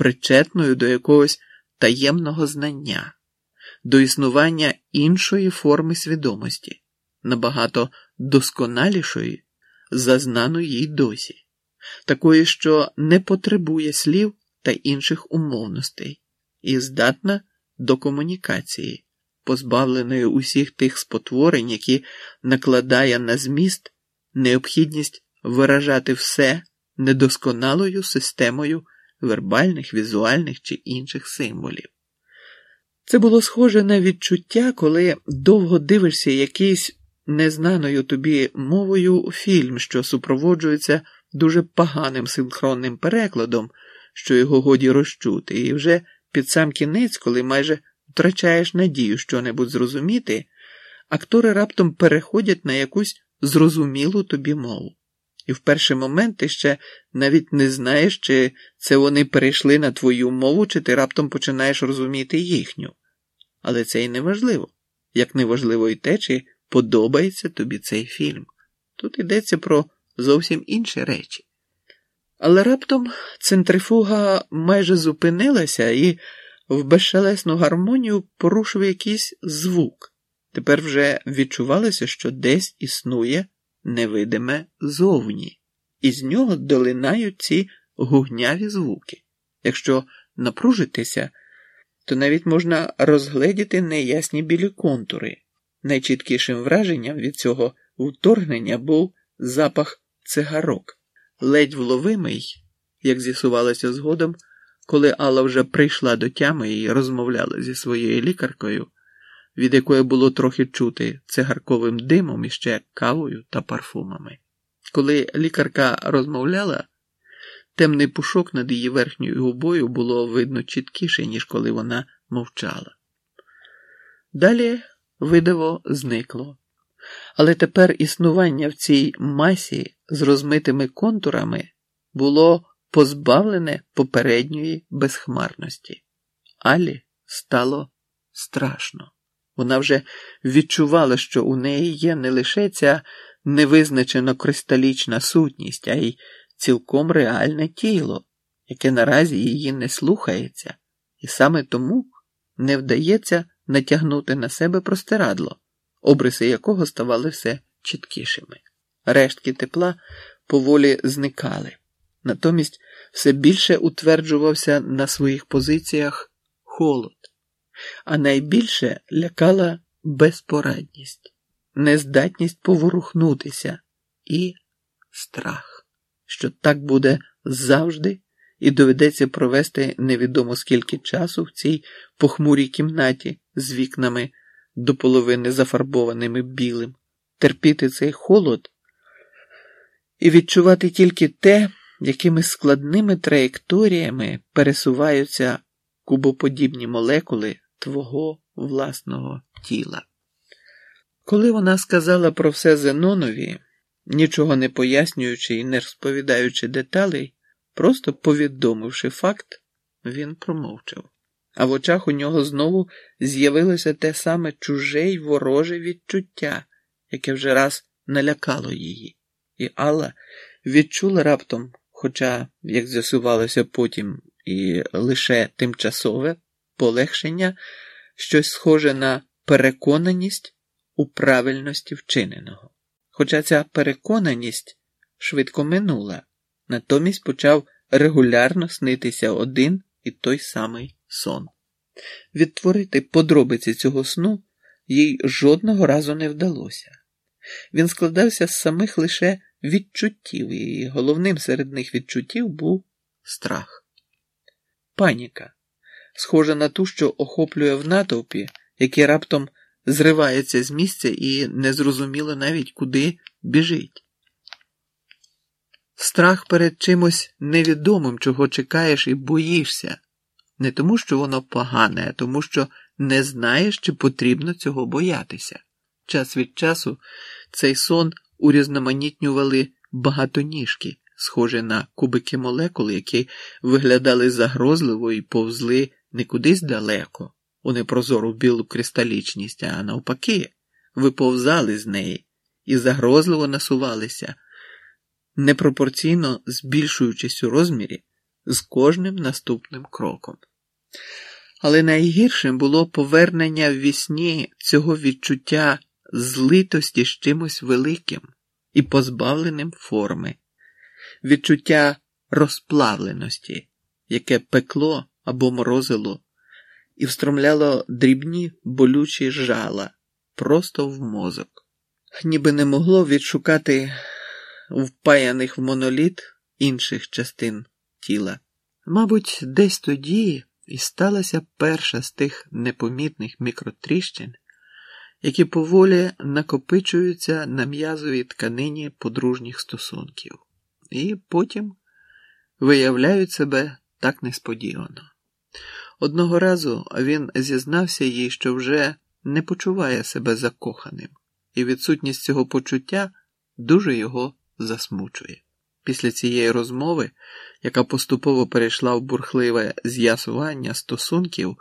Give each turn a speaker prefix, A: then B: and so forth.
A: причетною до якогось таємного знання, до існування іншої форми свідомості, набагато досконалішої, за знану їй досі, такої, що не потребує слів та інших умовностей, і здатна до комунікації, позбавленої усіх тих спотворень, які накладає на зміст необхідність виражати все недосконалою системою вербальних, візуальних чи інших символів. Це було схоже на відчуття, коли довго дивишся якийсь незнаною тобі мовою фільм, що супроводжується дуже поганим синхронним перекладом, що його годі розчути, і вже під сам кінець, коли майже втрачаєш надію що-небудь зрозуміти, актори раптом переходять на якусь зрозумілу тобі мову. І в перший момент ти ще навіть не знаєш, чи це вони перейшли на твою мову, чи ти раптом починаєш розуміти їхню. Але це і не важливо, як не важливо і те, чи подобається тобі цей фільм. Тут йдеться про зовсім інші речі. Але раптом центрифуга майже зупинилася і в безшелесну гармонію порушив якийсь звук. Тепер вже відчувалося, що десь існує невидиме зовні, і з нього долинають ці гугняві звуки. Якщо напружитися, то навіть можна розгледіти неясні білі контури. Найчіткішим враженням від цього вторгнення був запах цигарок, ледь вловимий, як з'ясувалося згодом, коли Алла вже прийшла до тями і розмовляла зі своєю лікаркою, від якої було трохи чути цигарковим димом і ще кавою та парфумами. Коли лікарка розмовляла, темний пушок над її верхньою губою було видно чіткіше, ніж коли вона мовчала. Далі видиво зникло. Але тепер існування в цій масі з розмитими контурами було позбавлене попередньої безхмарності. Алі стало страшно. Вона вже відчувала, що у неї є не лише ця невизначена кристалічна сутність, а й цілком реальне тіло, яке наразі її не слухається, і саме тому не вдається натягнути на себе простирадло, обриси якого ставали все чіткішими. Рештки тепла поволі зникали. Натомість все більше утверджувався на своїх позиціях холод, а найбільше лякала безпорадність, нездатність поворухнутися і страх, що так буде завжди, і доведеться провести невідомо скільки часу в цій похмурій кімнаті з вікнами до половини зафарбованими білим, терпіти цей холод і відчувати тільки те, якими складними траєкторіями пересуваються кубоподібні молекули твого власного тіла. Коли вона сказала про все Зенонові, нічого не пояснюючи і не розповідаючи деталей, просто повідомивши факт, він промовчав. А в очах у нього знову з'явилося те саме чуже й вороже відчуття, яке вже раз налякало її, і Алла відчула раптом хоча, як з'ясувалося потім, і лише тимчасове полегшення, щось схоже на переконаність у правильності вчиненого. Хоча ця переконаність швидко минула, натомість почав регулярно снитися один і той самий сон. Відтворити подробиці цього сну їй жодного разу не вдалося. Він складався з самих лише відчуттів, і головним серед них відчуттів був страх, паніка, схожа на ту, що охоплює в натовпі, який раптом зривається з місця і незрозуміло навіть куди біжить. Страх перед чимось невідомим, чого чекаєш і боїшся, не тому, що воно погане, а тому, що не знаєш, чи потрібно цього боятися. Час від часу цей сон урізноманітнювали багатоніжки, схожі на кубики молекул, які виглядали загрозливо і повзли не кудись далеко, у непрозору білу кристалічність, а навпаки, виповзали з неї і загрозливо насувалися, непропорційно збільшуючись у розмірі з кожним наступним кроком. Але найгіршим було повернення в вісні цього відчуття злитості з чимось великим і позбавленим форми, відчуття розплавленості, яке пекло або морозило і встромляло дрібні болючі жала просто в мозок, ніби не могло відшукати впаяних в моноліт інших частин тіла. Мабуть, десь тоді і сталася перша з тих непомітних мікротріщин, які поволі накопичуються на м'язовій тканині подружніх стосунків, і потім виявляють себе так несподівано. Одного разу він зізнався їй, що вже не почуває себе закоханим, і відсутність цього почуття дуже його засмучує. Після цієї розмови, яка поступово перейшла в бурхливе з'ясування стосунків.